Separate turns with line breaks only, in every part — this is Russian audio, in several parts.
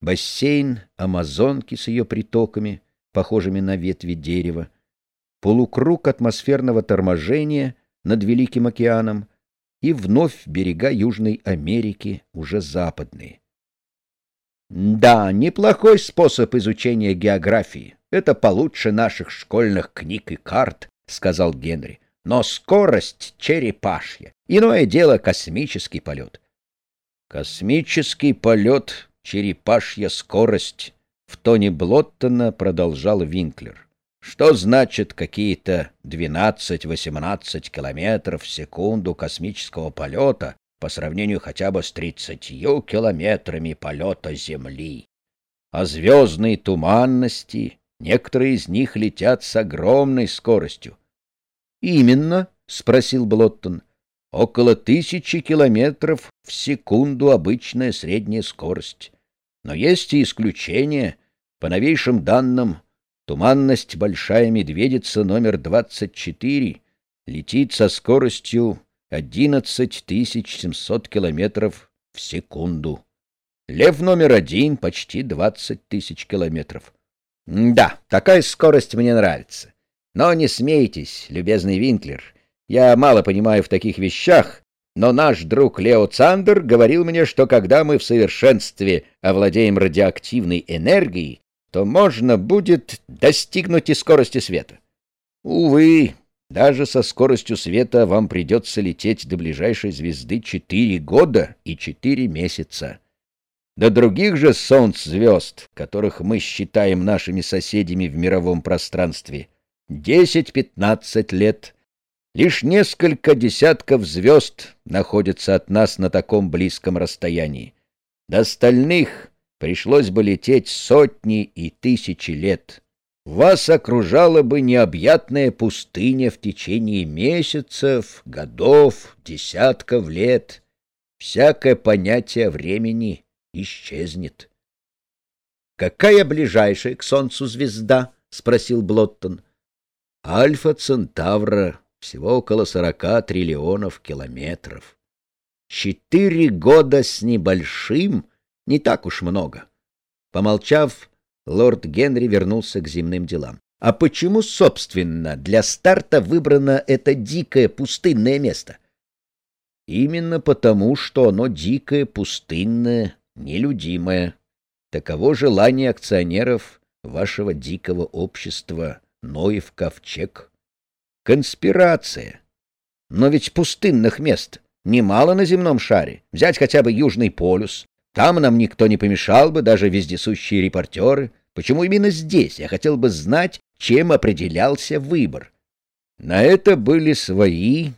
бассейн Амазонки с ее притоками, похожими на ветви дерева, полукруг атмосферного торможения над Великим океаном и вновь берега Южной Америки, уже западные. Да, неплохой способ изучения географии. Это получше наших школьных книг и карт, сказал Генри. Но скорость черепашья. Иное дело космический полет. Космический полет, черепашья скорость, в тоне Блоттона продолжал Винклер. Что значит какие-то 12-18 километров в секунду космического полета по сравнению хотя бы с 30 километрами полета Земли? А звездные туманности, некоторые из них летят с огромной скоростью. — Именно, — спросил Блоттон, — около тысячи километров в секунду обычная средняя скорость. Но есть и исключения. По новейшим данным, туманность «Большая медведица» номер 24 летит со скоростью 11 700 километров в секунду. Лев номер один почти 20 тысяч километров. Да, такая скорость мне нравится. Но не смейтесь, любезный Винклер. Я мало понимаю в таких вещах, но наш друг Лео Цандер говорил мне, что когда мы в совершенстве овладеем радиоактивной энергией, то можно будет достигнуть и скорости света. Увы, даже со скоростью света вам придется лететь до ближайшей звезды четыре года и четыре месяца. До других же солнц-звезд, которых мы считаем нашими соседями в мировом пространстве, десять-пятнадцать лет — Лишь несколько десятков звезд находятся от нас на таком близком расстоянии. До остальных пришлось бы лететь сотни и тысячи лет. Вас окружала бы необъятная пустыня в течение месяцев, годов, десятков лет. Всякое понятие времени исчезнет. — Какая ближайшая к Солнцу звезда? — спросил Блоттон. — Альфа Центавра всего около сорока триллионов километров. Четыре года с небольшим — не так уж много. Помолчав, лорд Генри вернулся к земным делам. А почему, собственно, для старта выбрано это дикое пустынное место? Именно потому, что оно дикое, пустынное, нелюдимое. Таково желание акционеров вашего дикого общества Ноев Ковчег. Конспирация. Но ведь пустынных мест немало на земном шаре. Взять хотя бы Южный полюс. Там нам никто не помешал бы, даже вездесущие репортеры. Почему именно здесь? Я хотел бы знать, чем определялся выбор. На это были свои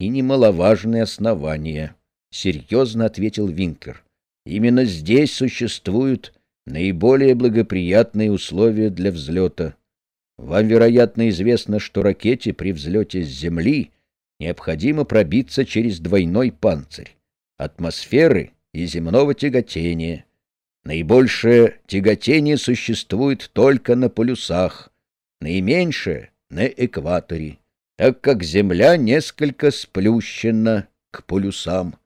и немаловажные основания, — серьезно ответил Винклер. Именно здесь существуют наиболее благоприятные условия для взлета. Вам, вероятно, известно, что ракете при взлете с Земли необходимо пробиться через двойной панцирь — атмосферы и земного тяготения. Наибольшее тяготение существует только на полюсах, наименьшее — на экваторе, так как Земля несколько сплющена к полюсам.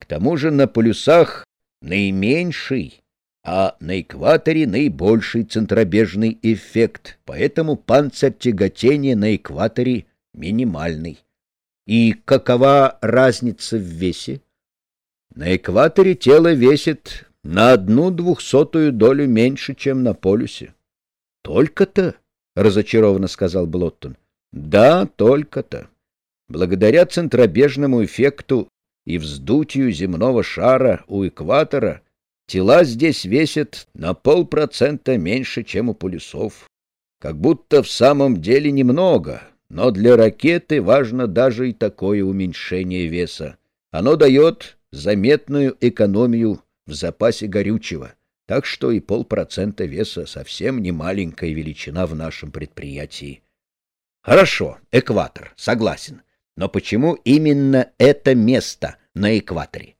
К тому же на полюсах наименьший а на экваторе наибольший центробежный эффект, поэтому панцирь тяготения на экваторе минимальный. И какова разница в весе? На экваторе тело весит на одну двухсотую долю меньше, чем на полюсе. Только-то, разочарованно сказал Блоттон. Да, только-то. Благодаря центробежному эффекту и вздутию земного шара у экватора Тела здесь весят на полпроцента меньше, чем у полюсов. Как будто в самом деле немного, но для ракеты важно даже и такое уменьшение веса. Оно дает заметную экономию в запасе горючего, так что и полпроцента веса совсем не маленькая величина в нашем предприятии. Хорошо, экватор, согласен. Но почему именно это место на экваторе?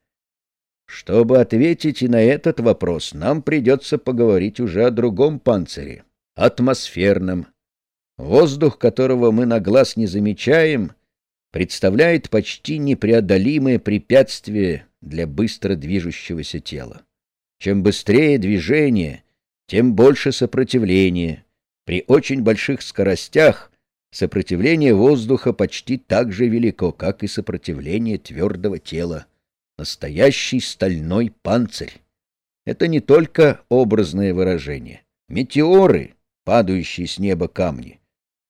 Чтобы ответить и на этот вопрос, нам придется поговорить уже о другом панцире — атмосферном. Воздух, которого мы на глаз не замечаем, представляет почти непреодолимое препятствие для быстро движущегося тела. Чем быстрее движение, тем больше сопротивление. При очень больших скоростях сопротивление воздуха почти так же велико, как и сопротивление твердого тела. Настоящий стальной панцирь. Это не только образное выражение. Метеоры, падающие с неба камни,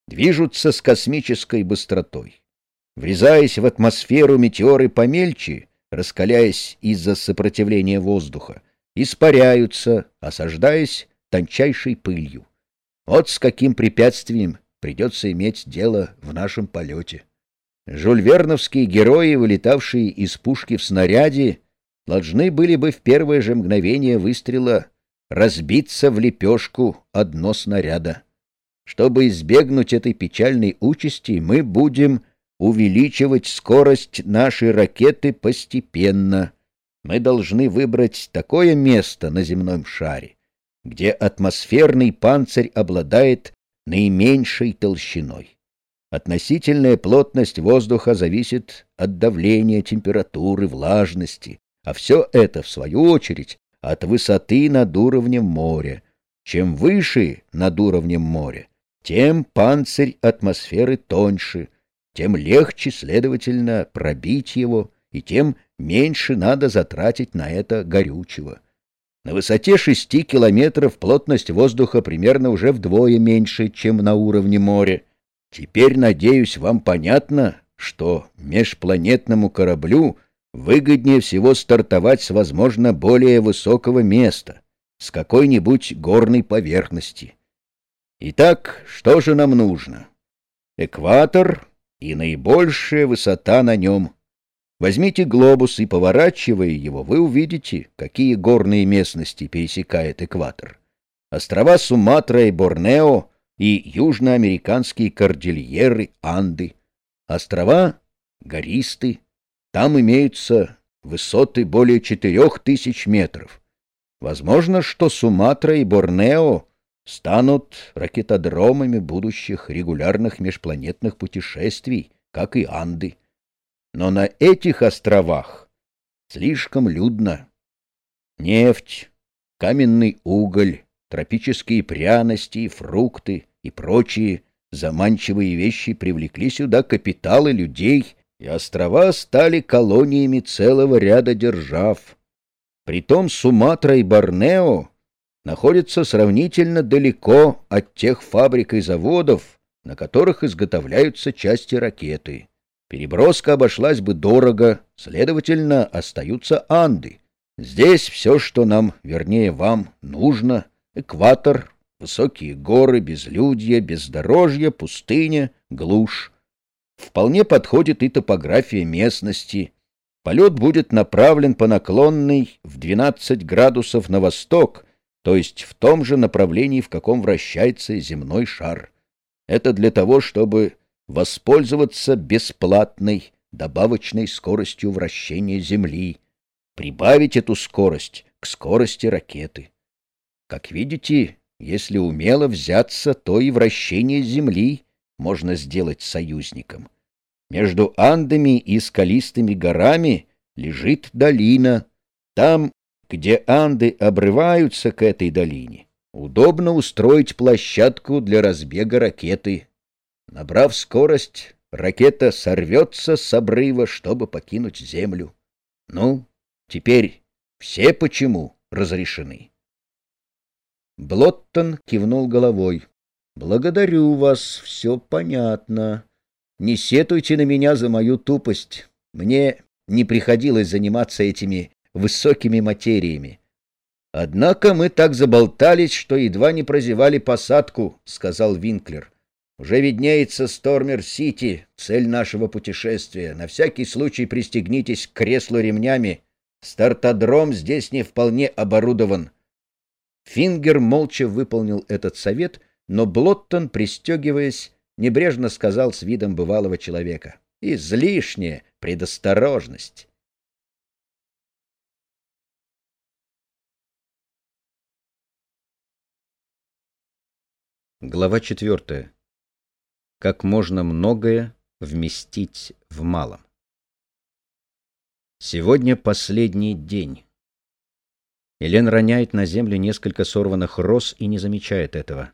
движутся с космической быстротой. Врезаясь в атмосферу, метеоры помельче, раскаляясь из-за сопротивления воздуха, испаряются, осаждаясь тончайшей пылью. Вот с каким препятствием придется иметь дело в нашем полете. Жульверновские герои, вылетавшие из пушки в снаряде, должны были бы в первое же мгновение выстрела разбиться в лепешку одно снаряда. Чтобы избегнуть этой печальной участи, мы будем увеличивать скорость нашей ракеты постепенно. Мы должны выбрать такое место на земном шаре, где атмосферный панцирь обладает наименьшей толщиной. Относительная плотность воздуха зависит от давления, температуры, влажности, а все это, в свою очередь, от высоты над уровнем моря. Чем выше над уровнем моря, тем панцирь атмосферы тоньше, тем легче, следовательно, пробить его, и тем меньше надо затратить на это горючего. На высоте шести километров плотность воздуха примерно уже вдвое меньше, чем на уровне моря. Теперь, надеюсь, вам понятно, что межпланетному кораблю выгоднее всего стартовать с, возможно, более высокого места, с какой-нибудь горной поверхности. Итак, что же нам нужно? Экватор и наибольшая высота на нем. Возьмите глобус и, поворачивая его, вы увидите, какие горные местности пересекает экватор. Острова Суматра и Борнео и южноамериканские кордильеры Анды. Острова гористы. Там имеются высоты более четырех тысяч метров. Возможно, что Суматра и Борнео станут ракетодромами будущих регулярных межпланетных путешествий, как и Анды. Но на этих островах слишком людно. Нефть, каменный уголь, тропические пряности, фрукты и прочие заманчивые вещи привлекли сюда капиталы людей, и острова стали колониями целого ряда держав. Притом Суматра и Борнео находится сравнительно далеко от тех фабрик и заводов, на которых изготовляются части ракеты. Переброска обошлась бы дорого, следовательно, остаются Анды. Здесь все, что нам, вернее, вам, нужно — экватор, высокие горы, безлюдье, бездорожье, пустыня, глушь. Вполне подходит и топография местности. Полет будет направлен по наклонной в 12 градусов на восток — то есть в том же направлении, в каком вращается земной шар. Это для того, чтобы воспользоваться бесплатной добавочной скоростью вращения Земли, прибавить эту скорость к скорости ракеты. Как видите, если умело взяться, то и вращение Земли можно сделать союзником. Между Андами и скалистыми горами лежит долина. Там где Анды обрываются к этой долине, удобно устроить площадку для разбега ракеты. Набрав скорость, ракета сорвется с обрыва, чтобы покинуть землю. Ну, теперь все почему разрешены. Блоттон кивнул головой. «Благодарю вас, все понятно. Не сетуйте на меня за мою тупость. Мне не приходилось заниматься этими высокими материями. «Однако мы так заболтались, что едва не прозевали посадку», — сказал Винклер. «Уже виднеется Стормер-Сити, цель нашего путешествия. На всякий случай пристегнитесь к креслу ремнями. Стартодром здесь не вполне оборудован». Фингер молча выполнил этот совет, но Блоттон, пристегиваясь, небрежно сказал с видом бывалого человека. «Излишняя предосторожность». Глава четвертая. Как можно многое вместить в малом. Сегодня последний день. Элен роняет на землю несколько сорванных роз и не замечает этого.